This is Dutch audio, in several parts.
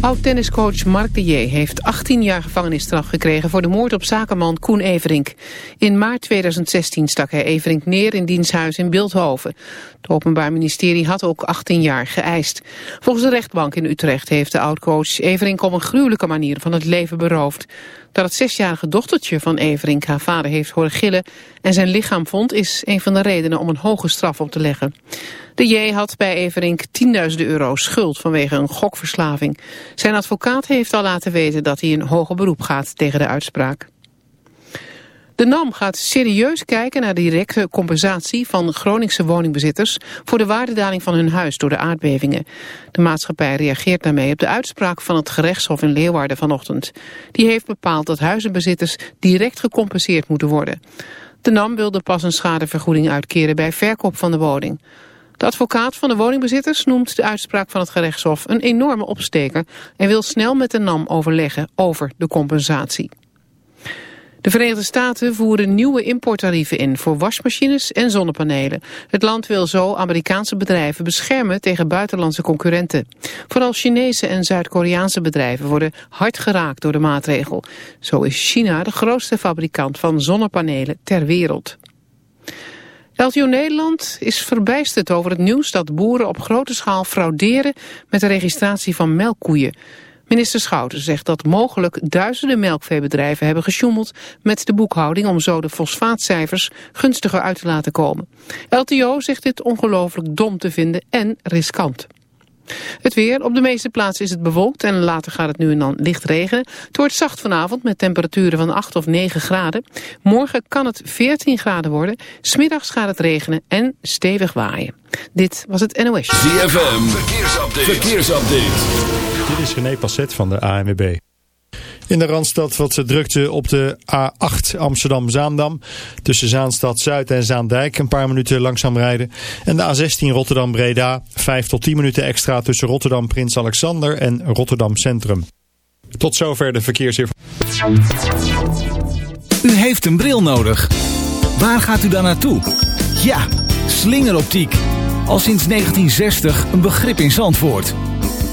Oud-tenniscoach Mark de J. heeft 18 jaar gevangenisstraf gekregen... voor de moord op zakenman Koen Everink. In maart 2016 stak hij Everink neer in diens huis in Beeldhoven. Het Openbaar Ministerie had ook 18 jaar geëist. Volgens de rechtbank in Utrecht heeft de oud-coach Everink... op een gruwelijke manier van het leven beroofd. Dat het zesjarige dochtertje van Everink haar vader heeft horen gillen... en zijn lichaam vond, is een van de redenen om een hoge straf op te leggen. De J had bij Everink 10.000 euro schuld vanwege een gokverslaving. Zijn advocaat heeft al laten weten dat hij in hoger beroep gaat tegen de uitspraak. De NAM gaat serieus kijken naar de directe compensatie van Groningse woningbezitters voor de waardedaling van hun huis door de aardbevingen. De maatschappij reageert daarmee op de uitspraak van het gerechtshof in Leeuwarden vanochtend. Die heeft bepaald dat huizenbezitters direct gecompenseerd moeten worden. De NAM wilde pas een schadevergoeding uitkeren bij verkoop van de woning. De advocaat van de woningbezitters noemt de uitspraak van het gerechtshof een enorme opsteker en wil snel met de NAM overleggen over de compensatie. De Verenigde Staten voeren nieuwe importtarieven in voor wasmachines en zonnepanelen. Het land wil zo Amerikaanse bedrijven beschermen tegen buitenlandse concurrenten. Vooral Chinese en Zuid-Koreaanse bedrijven worden hard geraakt door de maatregel. Zo is China de grootste fabrikant van zonnepanelen ter wereld. LTO Nederland is verbijsterd over het nieuws dat boeren op grote schaal frauderen met de registratie van melkkoeien. Minister Schouten zegt dat mogelijk duizenden melkveebedrijven hebben gesjoemeld met de boekhouding om zo de fosfaatcijfers gunstiger uit te laten komen. LTO zegt dit ongelooflijk dom te vinden en riskant. Het weer. Op de meeste plaatsen is het bewolkt en later gaat het nu en dan licht regenen. Het wordt zacht vanavond met temperaturen van 8 of 9 graden. Morgen kan het 14 graden worden. Smiddags gaat het regenen en stevig waaien. Dit was het NOS. ZFM. Verkeersupdate. Verkeersupdate. Dit is René Passet van de ANWB. In de Randstad wat drukte op de A8 Amsterdam-Zaandam. Tussen Zaanstad Zuid en Zaandijk een paar minuten langzaam rijden. En de A16 Rotterdam-Breda. 5 tot 10 minuten extra tussen Rotterdam Prins Alexander en Rotterdam Centrum. Tot zover de verkeersinformatie. U heeft een bril nodig. Waar gaat u dan naartoe? Ja, slingeroptiek. Al sinds 1960 een begrip in Zandvoort.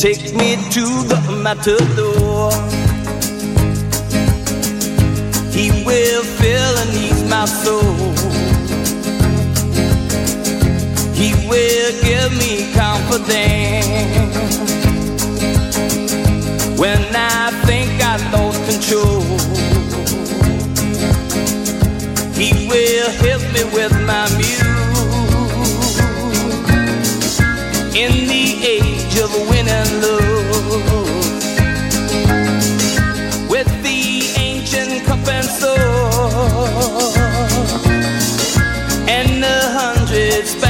Take me to the matador. He will fill and ease my soul. Will give me confidence when I think I lost control. He will help me with my muse in the age of win and lose.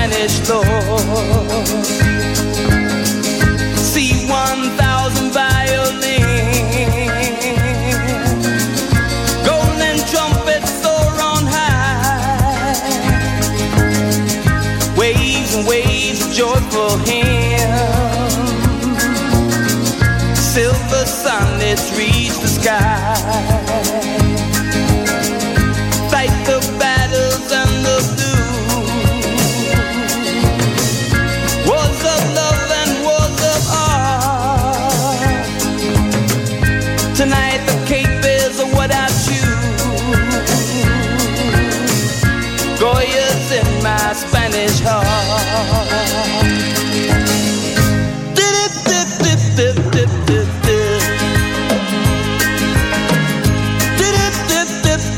Spanish lords. See one thousand violins, golden trumpets soar on high, waves and waves of joyful hymns, silver sunlets reach the sky.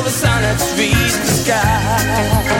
silver sun that's reached the sky.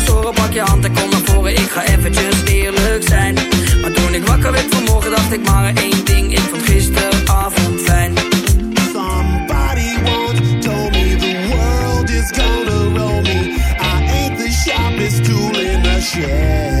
horen, pak je hand en kom naar voren. Ik ga eventjes eerlijk zijn. Maar toen ik wakker werd vanmorgen, dacht ik maar één ding. Ik vond gisteravond fijn. Somebody once told me the world is gonna roll me. I ain't the sharpest tool in the shed.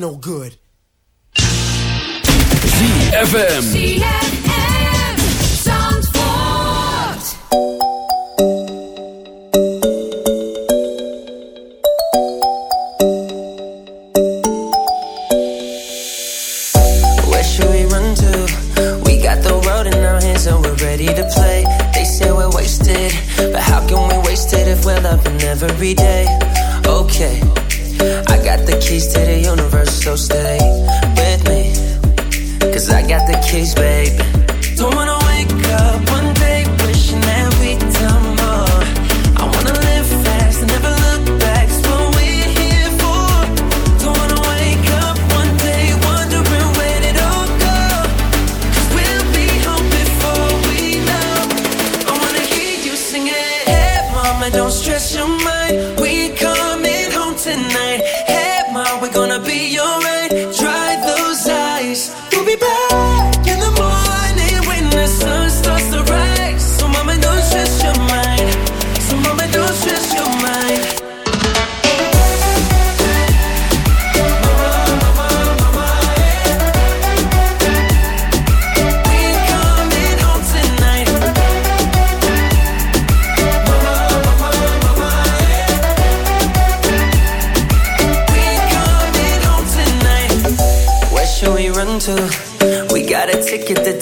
No good. ZFM.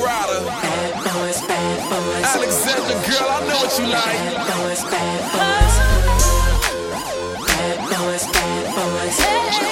rider. Bad boys, bad boys. Alexander, girl, I know what you like. Bad boys, bad boys. Bad boys, bad boys. Hey.